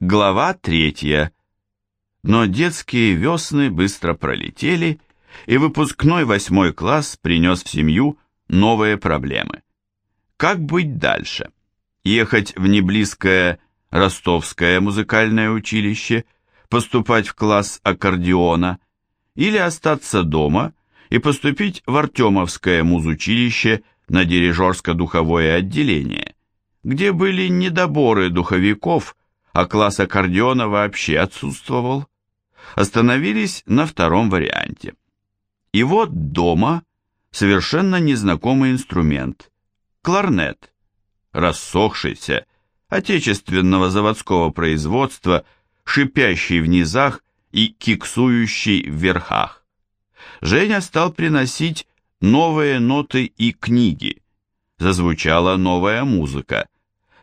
Глава третья. Но детские весны быстро пролетели, и выпускной восьмой класс принес в семью новые проблемы. Как быть дальше? Ехать в неблизкое Ростовское музыкальное училище, поступать в класс аккордеона или остаться дома и поступить в Артемовское музучилище на дирижерско-духовое отделение, где были недоборы духовиков, а класс аккордеона вообще отсутствовал. Остановились на втором варианте. И вот дома совершенно незнакомый инструмент – кларнет, рассохшийся, отечественного заводского производства, шипящий в низах и киксующий в верхах. Женя стал приносить новые ноты и книги. Зазвучала новая музыка.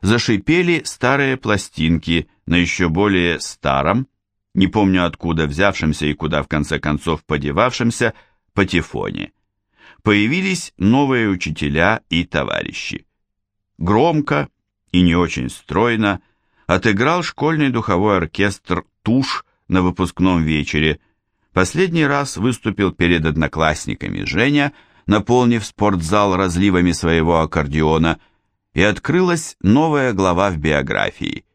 Зашипели старые пластинки на еще более старом, не помню откуда взявшемся и куда в конце концов подевавшемся, патефоне. Появились новые учителя и товарищи. Громко, и не очень стройно отыграл школьный духовой оркестр «Тушь» на выпускном вечере. Последний раз выступил перед одноклассниками Женя, наполнив спортзал разливами своего аккордеона, и открылась новая глава в биографии.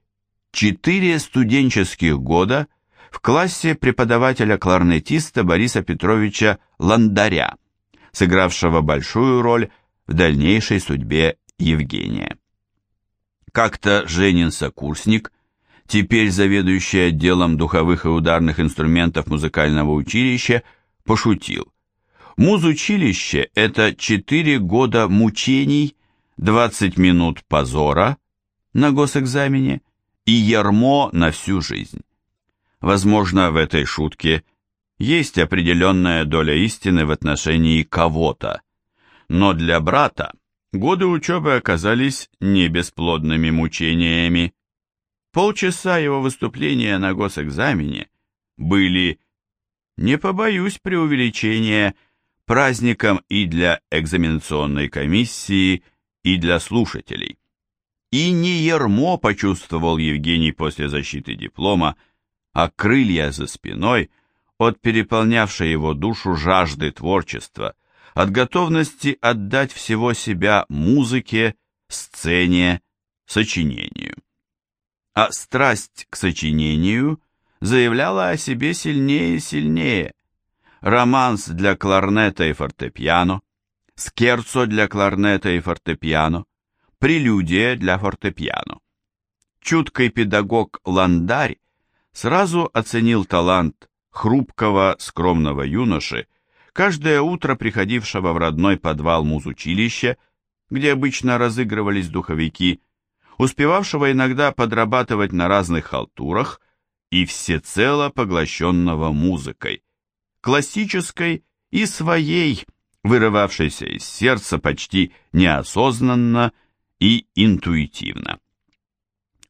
Четыре студенческих года в классе преподавателя-кларнетиста Бориса Петровича Ландаря, сыгравшего большую роль в дальнейшей судьбе Евгения. Как-то Женин сокурсник, теперь заведующий отделом духовых и ударных инструментов музыкального училища, пошутил. Музучилище – это 4 года мучений, 20 минут позора на госэкзамене и ярмо на всю жизнь. Возможно, в этой шутке есть определенная доля истины в отношении кого-то, но для брата Годы учебы оказались не бесплодными мучениями. Полчаса его выступления на госэкзамене были, не побоюсь преувеличения, праздником и для экзаменационной комиссии, и для слушателей. И не ермо почувствовал Евгений после защиты диплома, а крылья за спиной от переполнявшей его душу жажды творчества – от готовности отдать всего себя музыке, сцене, сочинению. А страсть к сочинению заявляла о себе сильнее и сильнее. Романс для кларнета и фортепиано, скерцо для кларнета и фортепиано, прелюдия для фортепиано. Чуткий педагог Ландарь сразу оценил талант хрупкого, скромного юноши, каждое утро приходившего в родной подвал музучилища, где обычно разыгрывались духовики, успевавшего иногда подрабатывать на разных халтурах и всецело поглощенного музыкой, классической и своей, вырывавшейся из сердца почти неосознанно и интуитивно.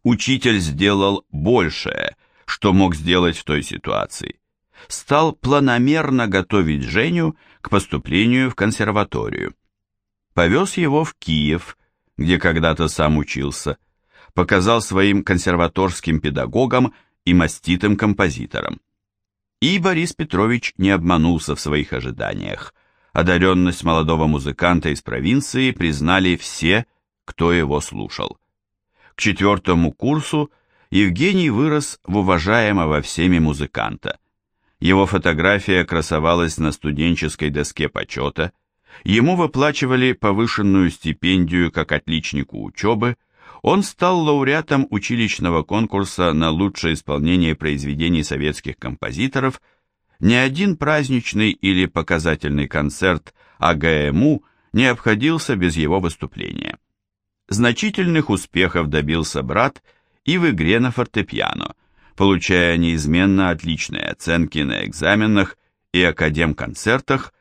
Учитель сделал большее, что мог сделать в той ситуации стал планомерно готовить Женю к поступлению в консерваторию. Повез его в Киев, где когда-то сам учился, показал своим консерваторским педагогам и маститым композиторам. И Борис Петрович не обманулся в своих ожиданиях. Одаренность молодого музыканта из провинции признали все, кто его слушал. К четвертому курсу Евгений вырос в уважаемого всеми музыканта – его фотография красовалась на студенческой доске почета, ему выплачивали повышенную стипендию как отличнику учебы, он стал лауреатом училищного конкурса на лучшее исполнение произведений советских композиторов, ни один праздничный или показательный концерт АГМУ не обходился без его выступления. Значительных успехов добился брат и в игре на фортепиано – получая неизменно отличные оценки на экзаменах и академ-концертах,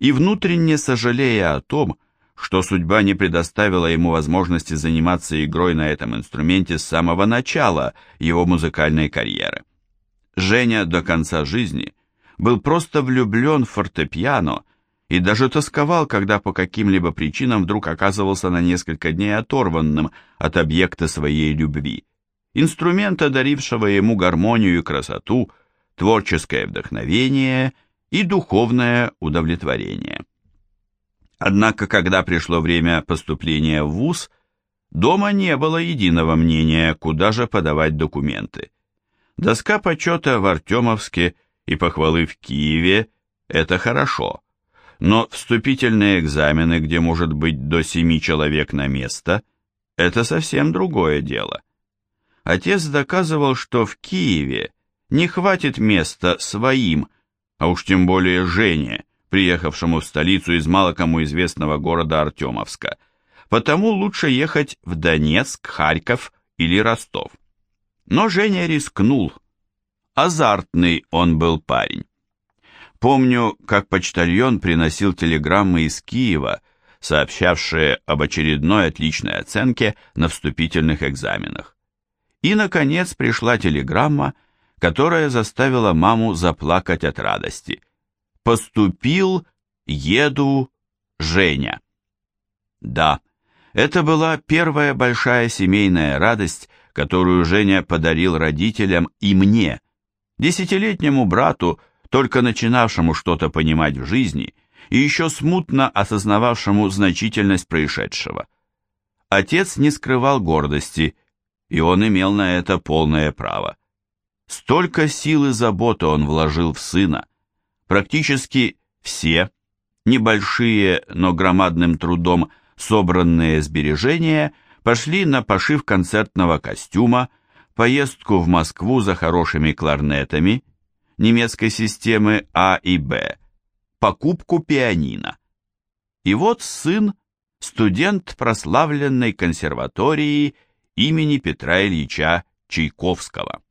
и внутренне сожалея о том, что судьба не предоставила ему возможности заниматься игрой на этом инструменте с самого начала его музыкальной карьеры. Женя до конца жизни был просто влюблен в фортепиано и даже тосковал, когда по каким-либо причинам вдруг оказывался на несколько дней оторванным от объекта своей любви инструмента, дарившего ему гармонию и красоту, творческое вдохновение и духовное удовлетворение. Однако, когда пришло время поступления в ВУЗ, дома не было единого мнения, куда же подавать документы. Доска почета в Артемовске и похвалы в Киеве – это хорошо, но вступительные экзамены, где может быть до семи человек на место – это совсем другое дело. Отец доказывал, что в Киеве не хватит места своим, а уж тем более Жене, приехавшему в столицу из мало кому известного города Артемовска, потому лучше ехать в Донецк, Харьков или Ростов. Но Женя рискнул. Азартный он был парень. Помню, как почтальон приносил телеграммы из Киева, сообщавшие об очередной отличной оценке на вступительных экзаменах. И, наконец, пришла телеграмма, которая заставила маму заплакать от радости. «Поступил, еду, Женя». Да, это была первая большая семейная радость, которую Женя подарил родителям и мне, десятилетнему брату, только начинавшему что-то понимать в жизни и еще смутно осознававшему значительность происшедшего. Отец не скрывал гордости, и он имел на это полное право. Столько сил и заботы он вложил в сына. Практически все, небольшие, но громадным трудом собранные сбережения – пошли на пошив концертного костюма, поездку в Москву за хорошими кларнетами немецкой системы А и Б, покупку пианино. И вот сын, студент прославленной консерватории имени Петра Ильича Чайковского.